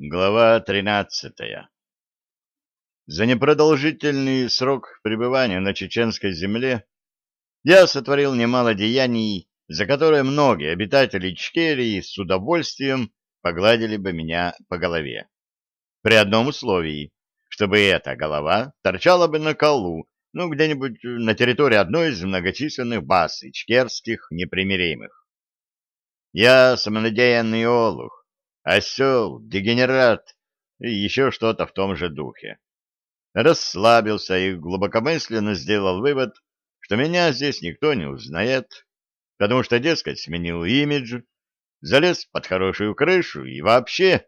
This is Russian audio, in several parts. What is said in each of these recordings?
Глава тринадцатая За непродолжительный срок пребывания на чеченской земле я сотворил немало деяний, за которые многие обитатели Ичкерии с удовольствием погладили бы меня по голове. При одном условии, чтобы эта голова торчала бы на колу, ну, где-нибудь на территории одной из многочисленных баз ичкерских непримиримых. Я самонадеянный олух, осел, дегенерат и еще что-то в том же духе. Расслабился и глубокомысленно сделал вывод, что меня здесь никто не узнает, потому что, дескать, сменил имидж, залез под хорошую крышу и вообще...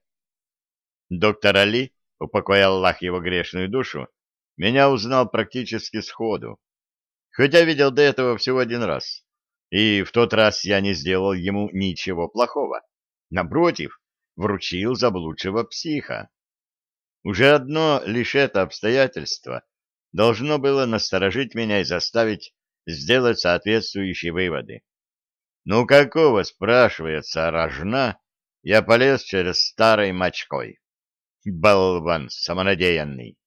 Доктор Али, упокой Аллах его грешную душу, меня узнал практически сходу, хотя видел до этого всего один раз. И в тот раз я не сделал ему ничего плохого. Напротив, вручил заблудшего психа. Уже одно лишь это обстоятельство должно было насторожить меня и заставить сделать соответствующие выводы. Ну какого, спрашивается, рожна, я полез через старой мочкой? Болван самонадеянный.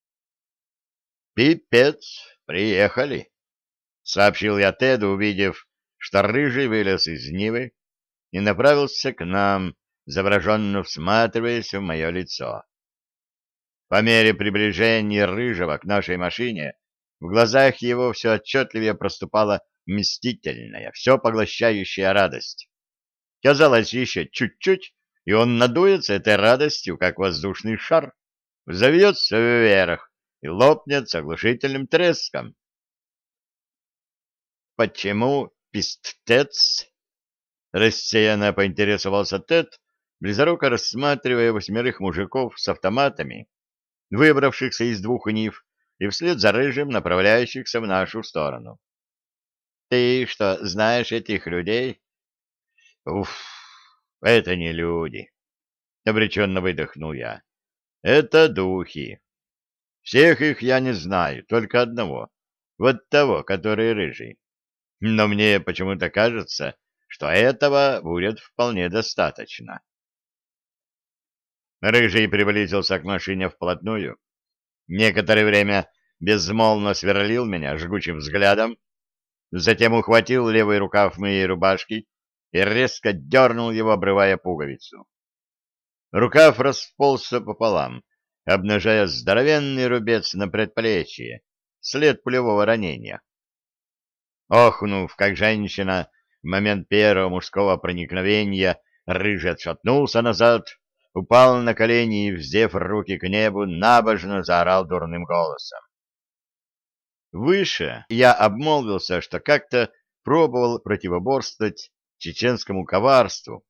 «Пипец, приехали», — сообщил я Теду, увидев, что рыжий вылез из Нивы и направился к нам, завороженно всматриваясь в мое лицо. По мере приближения Рыжего к нашей машине в глазах его все отчетливее проступала мстительная, все поглощающая радость. Казалось, еще чуть-чуть, и он надуется этой радостью, как воздушный шар, завьется вверх и лопнет с оглушительным треском. «Почему пистец?» — рассеянно поинтересовался Тед, близоруко рассматривая восьмерых мужиков с автоматами, выбравшихся из двух нив и вслед за рыжим направляющихся в нашу сторону. — Ты что, знаешь этих людей? — Уф, это не люди, — обреченно выдохнул я. — Это духи. Всех их я не знаю, только одного, вот того, который рыжий. Но мне почему-то кажется, что этого будет вполне достаточно. Рыжий приблизился к машине вплотную. Некоторое время безмолвно сверлил меня жгучим взглядом, затем ухватил левый рукав моей рубашки и резко дернул его, обрывая пуговицу. Рукав расползся пополам, обнажая здоровенный рубец на предплечье, след пулевого ранения. Охнув, как женщина, в момент первого мужского проникновения, рыжий отшатнулся назад, упал на колени и, вздев руки к небу, набожно заорал дурным голосом. Выше я обмолвился, что как-то пробовал противоборствовать чеченскому коварству,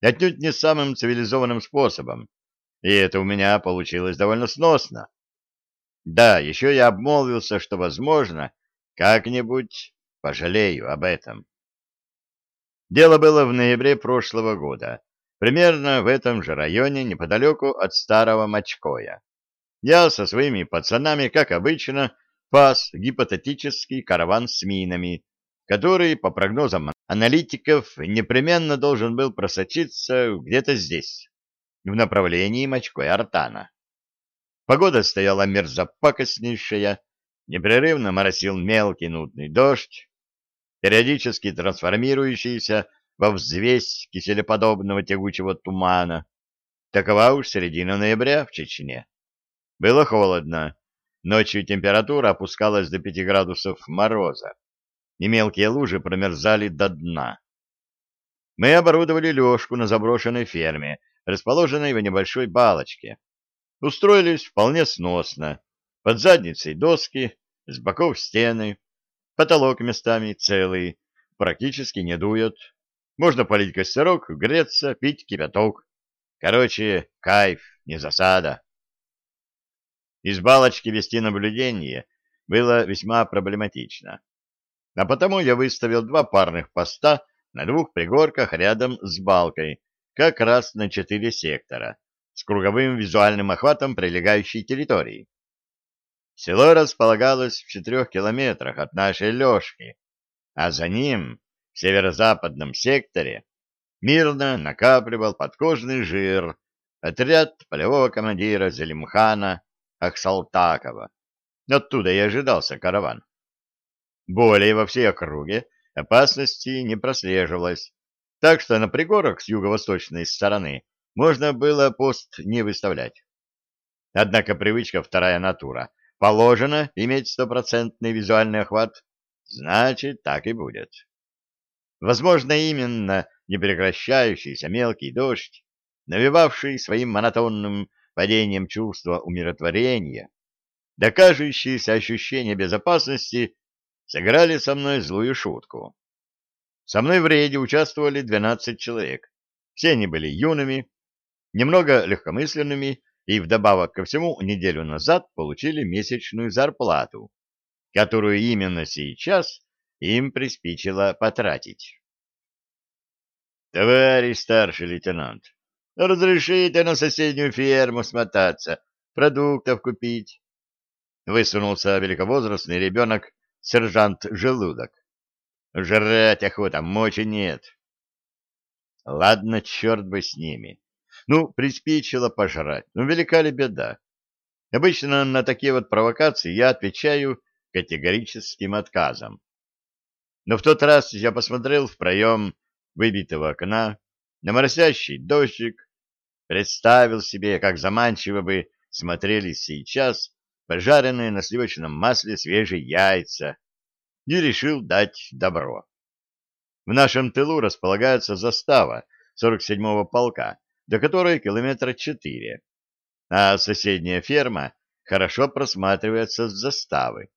отнюдь не самым цивилизованным способом, и это у меня получилось довольно сносно. Да, еще я обмолвился, что, возможно, как-нибудь пожалею об этом. Дело было в ноябре прошлого года, примерно в этом же районе, неподалеку от старого Мочкоя. Я со своими пацанами, как обычно, пас гипотетический караван с минами, который, по прогнозам аналитиков, непременно должен был просочиться где-то здесь, в направлении Мочкоя-Артана. Погода стояла мерзопакостнейшая, непрерывно моросил мелкий нудный дождь, периодически трансформирующийся во взвесь киселеподобного тягучего тумана. Такова уж середина ноября в Чечне. Было холодно. Ночью температура опускалась до пяти градусов мороза, и мелкие лужи промерзали до дна. Мы оборудовали лёжку на заброшенной ферме, расположенной в небольшой балочке. Устроились вполне сносно. Под задницей доски, с боков стены, потолок местами целый, практически не дует, можно полить костерок, греться, пить кипяток. Короче, кайф, не засада. Из балочки вести наблюдение было весьма проблематично. А потому я выставил два парных поста на двух пригорках рядом с балкой, как раз на четыре сектора, с круговым визуальным охватом прилегающей территории. Село располагалось в четырех километрах от нашей лёжки, а за ним в северо-западном секторе мирно накапливал подкожный жир отряд полевого командира Зелимхана Ахсалтакова. Оттуда и ожидался караван. Более во всей округе опасности не прослеживалось, так что на пригорок с юго-восточной стороны можно было пост не выставлять. Однако привычка вторая натура. Положено иметь стопроцентный визуальный охват, значит, так и будет. Возможно, именно непрекращающийся мелкий дождь, навевавший своим монотонным падением чувства умиротворения, доказывающиеся ощущения безопасности, сыграли со мной злую шутку. Со мной в рейде участвовали 12 человек. Все они были юными, немного легкомысленными и вдобавок ко всему неделю назад получили месячную зарплату, которую именно сейчас им приспичило потратить. «Товарищ старший лейтенант, разрешите на соседнюю ферму смотаться, продуктов купить?» Высунулся великовозрастный ребенок, сержант Желудок. «Жрать охота, мочи нет». Ладно, черт бы с ними. Ну, приспичило пожрать. Ну, велика ли беда? Обычно на такие вот провокации я отвечаю категорическим отказом. Но в тот раз я посмотрел в проем выбитого окна на моросящий дождик, представил себе, как заманчиво бы смотрелись сейчас пожаренные на сливочном масле свежие яйца, и решил дать добро. В нашем тылу располагается застава 47-го полка, до которой километра четыре, а соседняя ферма хорошо просматривается с заставы.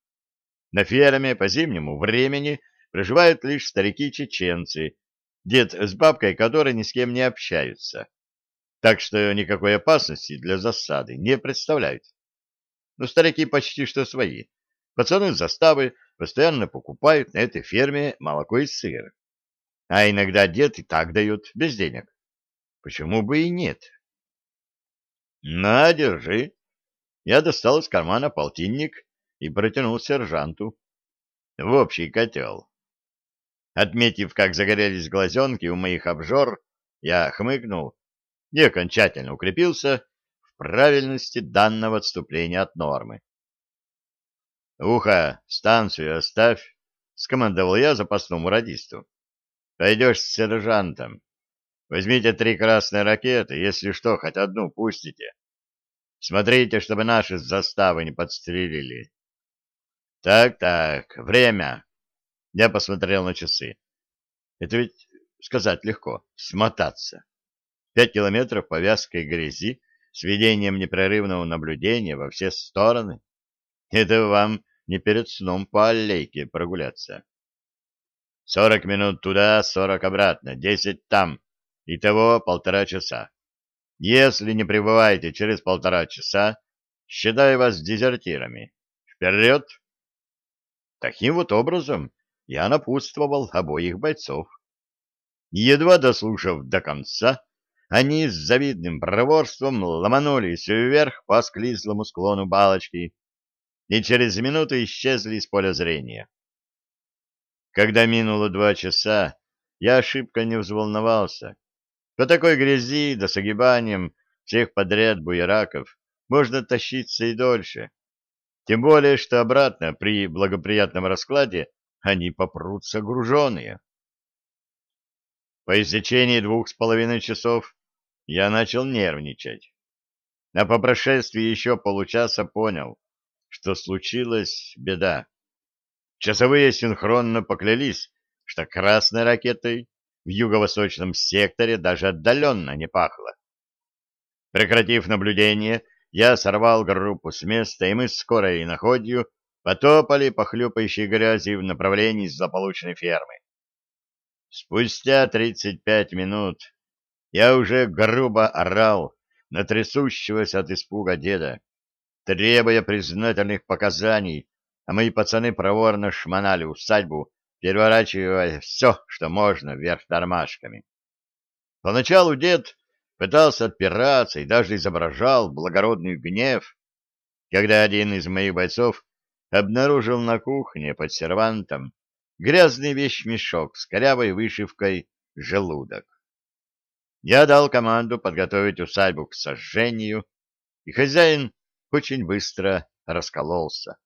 На ферме по зимнему времени проживают лишь старики-чеченцы, дед с бабкой которые ни с кем не общаются, так что никакой опасности для засады не представляют. Но старики почти что свои. Пацаны заставы постоянно покупают на этой ферме молоко и сыр. А иногда дед и так дают, без денег. Почему бы и нет? На, держи. Я достал из кармана полтинник и протянул сержанту. В общий котел. Отметив, как загорелись глазенки у моих обжор, я хмыкнул и окончательно укрепился в правильности данного отступления от нормы. «Ухо, станцию оставь», — скомандовал я запасному радисту. «Пойдешь с сержантом. Возьмите три красные ракеты, если что, хоть одну пустите. Смотрите, чтобы наши заставы не подстрелили. Так-так, время. Я посмотрел на часы. Это ведь сказать легко, смотаться. Пять километров по вязкой грязи с ведением непрерывного наблюдения во все стороны. Это вам не перед сном по аллейке прогуляться. Сорок минут туда, сорок обратно, десять там. Итого полтора часа. Если не прибываете через полтора часа, считаю вас дезертирами. Вперед! Таким вот образом я напутствовал обоих бойцов. Едва дослушав до конца, они с завидным проворством ломанулись вверх по склизлому склону балочки и через минуту исчезли из поля зрения. Когда минуло два часа, я ошибка не взволновался. По такой грязи да с огибанием всех подряд буераков можно тащиться и дольше. Тем более, что обратно при благоприятном раскладе они попрутся груженые. По истечении двух с половиной часов я начал нервничать. А по прошествии еще получаса понял, что случилась беда. Часовые синхронно поклялись, что красной ракетой в юго-восточном секторе даже отдаленно не пахло. Прекратив наблюдение, я сорвал группу с места, и мы с скорой находью потопали по хлюпающей грязи в направлении злополучной фермы. Спустя тридцать пять минут я уже грубо орал на трясущегося от испуга деда, требуя признательных показаний, а мои пацаны проворно шмонали усадьбу переворачивая все, что можно, вверх тормашками. Поначалу дед пытался отпираться и даже изображал благородный гнев, когда один из моих бойцов обнаружил на кухне под сервантом грязный вещмешок с корявой вышивкой «желудок». Я дал команду подготовить усадьбу к сожжению, и хозяин очень быстро раскололся.